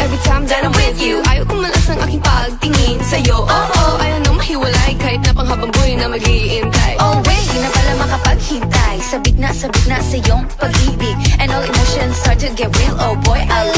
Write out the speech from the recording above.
Every time that I'm with you Ayaw kumalas ng aking pagtingin sa'yo. Oo, oh, oh, ayaw nang mahiwalay Kahit na panghabang buhay na maghihintay. Oh wait, di na pala makapaghintay. Sabik na sabik na sa iyong pag-ibig. And all emotions start to get real. Oh boy, I